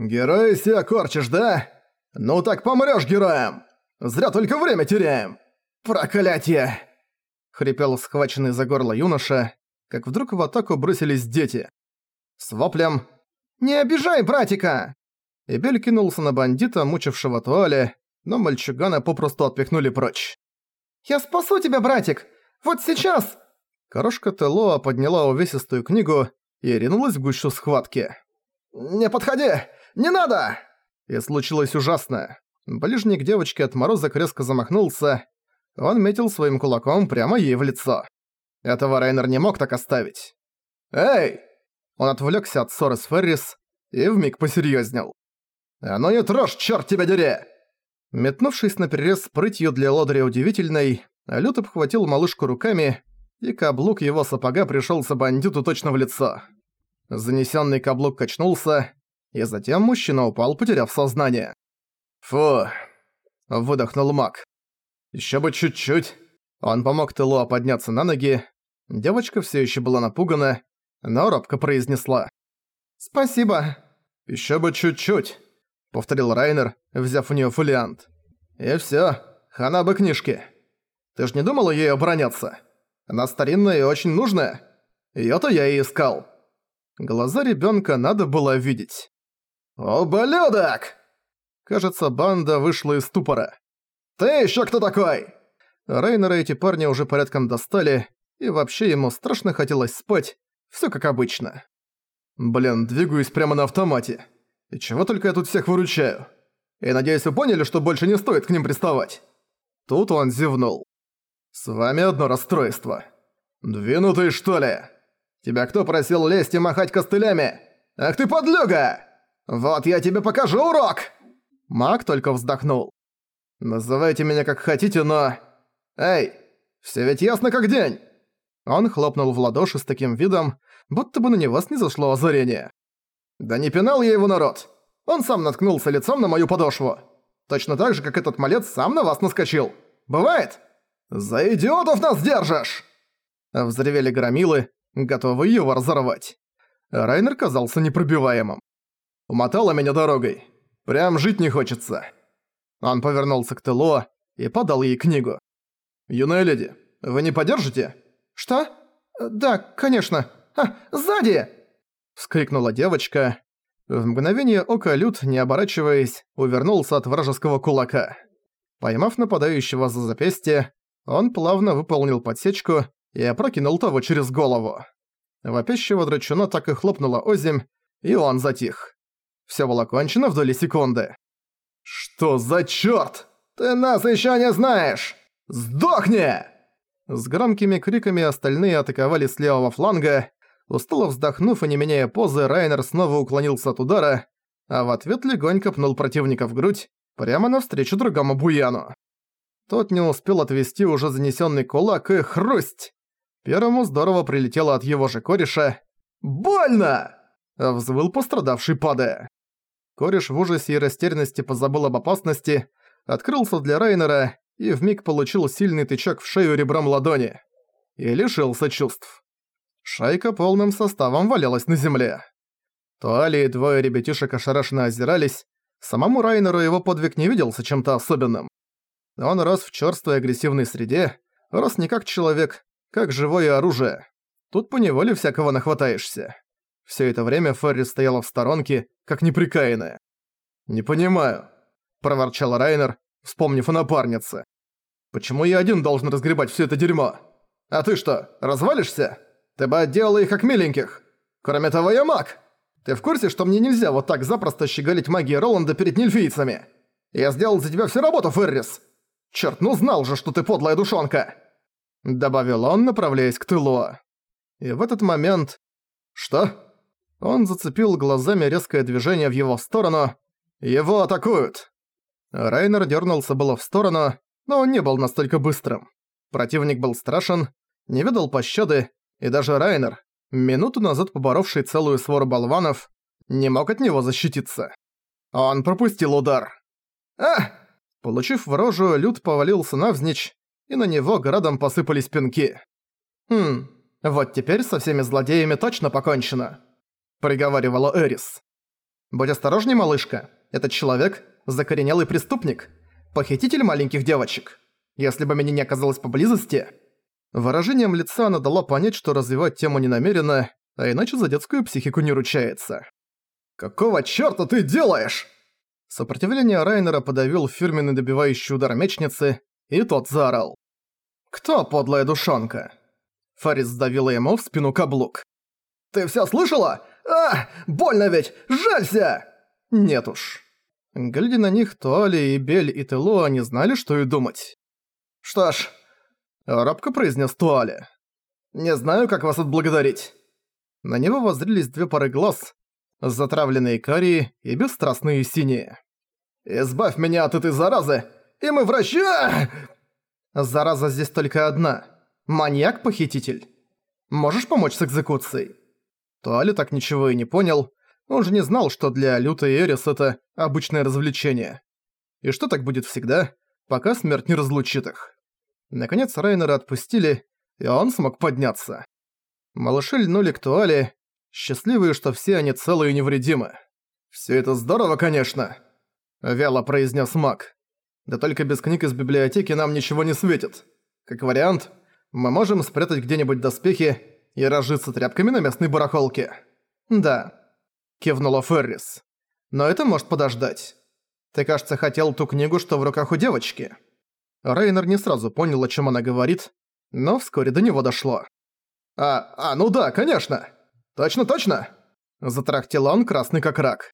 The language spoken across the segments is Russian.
«Герой себя корчишь, да? Ну так помрёшь героем! Зря только время теряем! Проклятие!» Хрипел схваченный за горло юноша, как вдруг в атаку бросились дети. С воплем «Не обижай братика!» Эбель кинулся на бандита, мучившего Туале, но мальчугана попросту отпихнули прочь. «Я спасу тебя, братик! Вот сейчас!» Корошка Телоа подняла увесистую книгу и ринулась в гущу схватки. «Не подходи! Не надо!» И случилось ужасное. Ближник девочки от мороза резко замахнулся. Он метил своим кулаком прямо ей в лицо. Этого Райнер не мог так оставить. «Эй!» Он отвлекся от ссоры с Феррис и вмиг посерьезнел. «А ну не трожь, чёрт тебя дери!» Метнувшись на перерез прытью для лодыря удивительной, Лют обхватил малышку руками, и каблук его сапога пришелся бандиту точно в лицо. Занесенный каблук качнулся, и затем мужчина упал, потеряв сознание. «Фу!» – выдохнул маг. Еще бы чуть-чуть!» Он помог Телуа подняться на ноги. Девочка все еще была напугана, но робко произнесла. «Спасибо!» Еще бы чуть-чуть!» – повторил Райнер, взяв у нее фолиант. «И все, хана бы книжки. Ты ж не думала ей обороняться? Она старинная и очень нужная. Её-то я и искал». Глаза ребенка надо было видеть. «Ублюдок!» Кажется, банда вышла из ступора. «Ты еще кто такой?» Рейнера эти парни уже порядком достали, и вообще ему страшно хотелось спать, все как обычно. Блин, двигаюсь прямо на автомате. И чего только я тут всех выручаю. И надеюсь, вы поняли, что больше не стоит к ним приставать. Тут он зевнул. С вами одно расстройство. Двинутый, что ли? Тебя кто просил лезть и махать костылями? Ах ты подлюга! Вот я тебе покажу урок! Маг только вздохнул. Называйте меня как хотите, но... Эй, все ведь ясно как день! Он хлопнул в ладоши с таким видом, будто бы на него снизошло озарение. «Да не пинал я его народ! Он сам наткнулся лицом на мою подошву! Точно так же, как этот малец сам на вас наскочил! Бывает? За идиотов нас держишь!» Взревели громилы, готовые его разорвать. Райнер казался непробиваемым. «Умотала меня дорогой. Прям жить не хочется». Он повернулся к Тело и подал ей книгу. «Юная леди, вы не подержите?» «Что? Да, конечно. А, сзади!» Вскрикнула девочка. В мгновение ока Люд, не оборачиваясь, увернулся от вражеского кулака. Поймав нападающего за запястье, он плавно выполнил подсечку и опрокинул того через голову. Вопящего драчуна так и хлопнула озимь, и он затих. Всё было кончено в доли секунды. «Что за чёрт? Ты нас ещё не знаешь! Сдохни!» С громкими криками остальные атаковали с левого фланга. Устало вздохнув и не меняя позы, Райнер снова уклонился от удара, а в ответ легонько пнул противника в грудь, прямо навстречу другому буяну. Тот не успел отвести уже занесенный кулак и хрусть! Первому здорово прилетело от его же кореша. «Больно!» – взвыл пострадавший падая. Кореш в ужасе и растерянности позабыл об опасности, открылся для Райнера и вмиг получил сильный тычок в шею ребром ладони. И лишился чувств. Шайка полным составом валялась на земле. Туали и двое ребятишек ошарашенно озирались, самому Райнеру его подвиг не виделся чем-то особенным. Он рос в чёрствой агрессивной среде, рос не как человек, как живое оружие. Тут поневоле всякого нахватаешься. Всё это время Ферри стояла в сторонке, как неприкаянная. «Не понимаю», – проворчал Райнер, вспомнив о напарнице. «Почему я один должен разгребать все это дерьмо? А ты что, развалишься? Ты бы отделала их как миленьких. Кроме того, я маг. Ты в курсе, что мне нельзя вот так запросто щеголить магией Роланда перед нельфийцами? Я сделал за тебя всю работу, Феррис. Черт, ну знал же, что ты подлая душонка!» Добавил он, направляясь к тылу. И в этот момент... Что? Он зацепил глазами резкое движение в его сторону. «Его атакуют!» Райнер дернулся было в сторону, но он не был настолько быстрым. Противник был страшен, не видел пощады, и даже Райнер, минуту назад поборовший целую свору болванов, не мог от него защититься. Он пропустил удар. «А!» Получив в рожу, Люд повалился навзничь, и на него градом посыпались пинки. «Хм, вот теперь со всеми злодеями точно покончено», — приговаривала Эрис. «Будь осторожней, малышка. Этот человек – закоренелый преступник, похититель маленьких девочек. Если бы меня не оказалось поблизости...» Выражением лица она дала понять, что развивать тему не намерена, а иначе за детскую психику не ручается. «Какого чёрта ты делаешь?» Сопротивление Райнера подавил фирменный добивающий удар мечницы, и тот заорал. «Кто подлая душонка?» Фарис сдавила ему в спину каблук. «Ты всё слышала? А, больно ведь! Жалься!» «Нет уж». Глядя на них, Туали и Бель и Телуа не знали, что и думать. «Что ж...» – робко произнес Туали. «Не знаю, как вас отблагодарить». На него воззрились две пары глаз, затравленные карие и бесстрастные синие. «Избавь меня от этой заразы, и мы врача!» «Зараза здесь только одна. Маньяк-похититель. Можешь помочь с экзекуцией?» Туали так ничего и не понял, он же не знал, что для Люта и Эрис это обычное развлечение. И что так будет всегда, пока смерть не разлучит их. Наконец Райнера отпустили, и он смог подняться. Малыши льнули к Туале, счастливые, что все они целы и невредимы. «Всё это здорово, конечно», — вяло произнес маг. «Да только без книг из библиотеки нам ничего не светит. Как вариант, мы можем спрятать где-нибудь доспехи и разжиться тряпками на местной барахолке». «Да», кивнула Феррис. «Но это может подождать. Ты, кажется, хотел ту книгу, что в руках у девочки». Рейнер не сразу понял, о чем она говорит, но вскоре до него дошло. «А, а, ну да, конечно! Точно, точно!» Затрахтел он, красный как рак.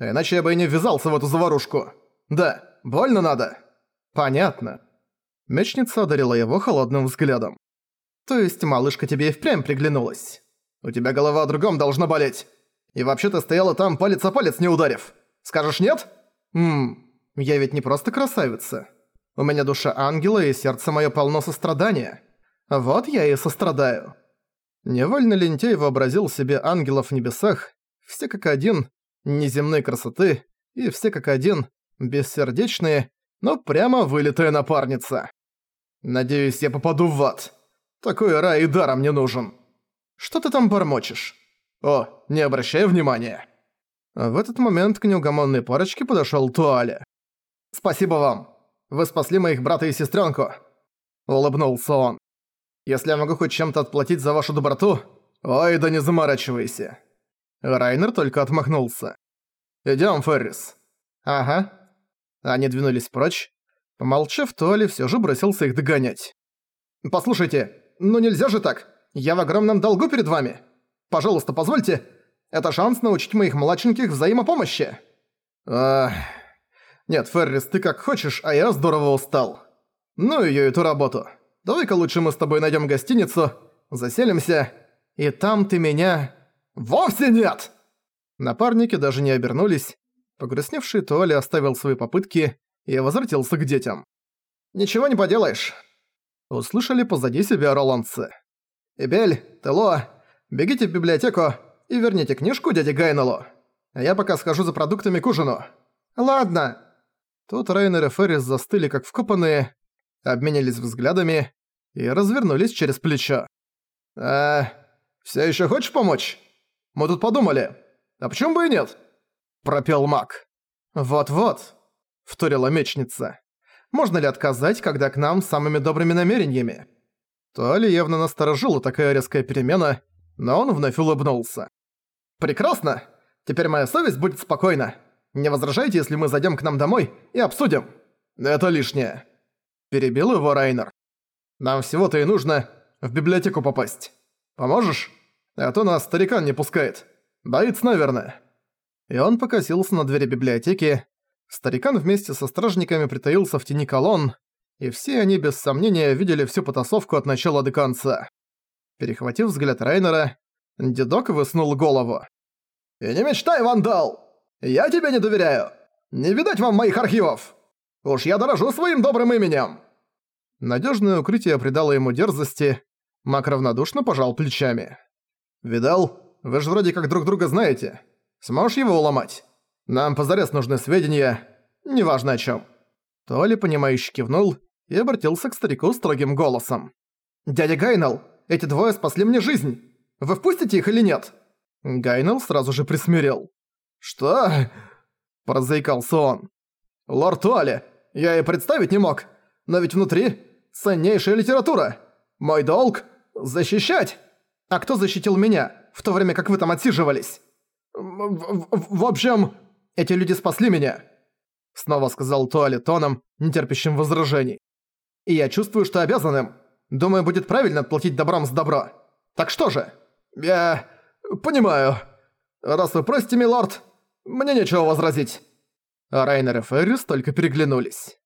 «Иначе я бы и не ввязался в эту заварушку. Да, больно надо». «Понятно». Мечница одарила его холодным взглядом. «То есть малышка тебе и впрямь приглянулась? У тебя голова о другом должна болеть. И вообще ты стояла там, палец о палец не ударив. Скажешь нет? Ммм, я ведь не просто красавица. У меня душа ангела и сердце моё полно сострадания. Вот я и сострадаю. Невольно лентяй вообразил себе ангелов в небесах, все как один, неземной красоты, и все как один, бессердечные, но прямо вылитая напарница. Надеюсь, я попаду в ад. Такой рай и даром не нужен. Что ты там бормочешь? «О, не обращай внимания!» В этот момент к неугомонной парочке подошёл Туаля. «Спасибо вам! Вы спасли моих брата и сестрёнку!» Улыбнулся он. «Если я могу хоть чем-то отплатить за вашу доброту, ой, да не заморачивайся!» Райнер только отмахнулся. «Идём, Феррис». «Ага». Они двинулись прочь. Помолчав, Туали всё же бросился их догонять. «Послушайте, ну нельзя же так! Я в огромном долгу перед вами!» Пожалуйста, позвольте. Это шанс научить моих младшеньких взаимопомощи. Ах... Нет, Феррис, ты как хочешь, а я здорово устал. Ну её эту работу. Давай-ка лучше мы с тобой найдём гостиницу, заселимся, и там ты меня... Вовсе нет! Напарники даже не обернулись. Погрустневший Туали оставил свои попытки и возвратился к детям. «Ничего не поделаешь!» Услышали позади себя роландцы. «Эбель, Тело, Бегите в библиотеку и верните книжку дяде Гайнеллу. Я пока схожу за продуктами к ужину. Ладно. Тут Рейнер и Феррис застыли как вкопанные, обменялись взглядами и развернулись через плечо. «Э, всё ещё хочешь помочь? Мы тут подумали. А почему бы и нет?» Пропел маг. «Вот-вот», — вторила мечница. «Можно ли отказать, когда к нам самыми добрыми намерениями?» То ли явно насторожила такая резкая перемена, но он вновь улыбнулся. «Прекрасно! Теперь моя совесть будет спокойна. Не возражайте, если мы зайдем к нам домой и обсудим. Это лишнее». Перебил его Райнер. «Нам всего-то и нужно в библиотеку попасть. Поможешь? А то нас старикан не пускает. Боится, наверное». И он покосился на двери библиотеки. Старикан вместе со стражниками притаился в тени колонн, и все они без сомнения видели всю потасовку от начала до конца. Перехватив взгляд Райнера, дедок высунул голову. «И не мечтай, вандал! Я тебе не доверяю! Не видать вам моих архивов! Уж я дорожу своим добрым именем!» Надежное укрытие придало ему дерзости, Мак равнодушно пожал плечами. «Видал? Вы же вроде как друг друга знаете. Сможешь его уломать? Нам позарез нужны сведения, неважно о чем. Толи, понимающе кивнул и обратился к старику строгим голосом. «Дядя Гайнал, эти двое спасли мне жизнь. Вы впустите их или нет?» Гайнел сразу же присмирел. «Что?» – прозаикался он. «Лорд Туали, я и представить не мог, но ведь внутри ценнейшая литература. Мой долг – защищать. А кто защитил меня, в то время как вы там отсиживались? В, в, в общем, эти люди спасли меня», – снова сказал Туали тоном, нетерпящим возражений. «И я чувствую, что обязан им. Думаю, будет правильно отплатить добром с добро. Так что же? Я... понимаю. Раз вы просите, милорд, мне нечего возразить». Райнер и Феррис только переглянулись.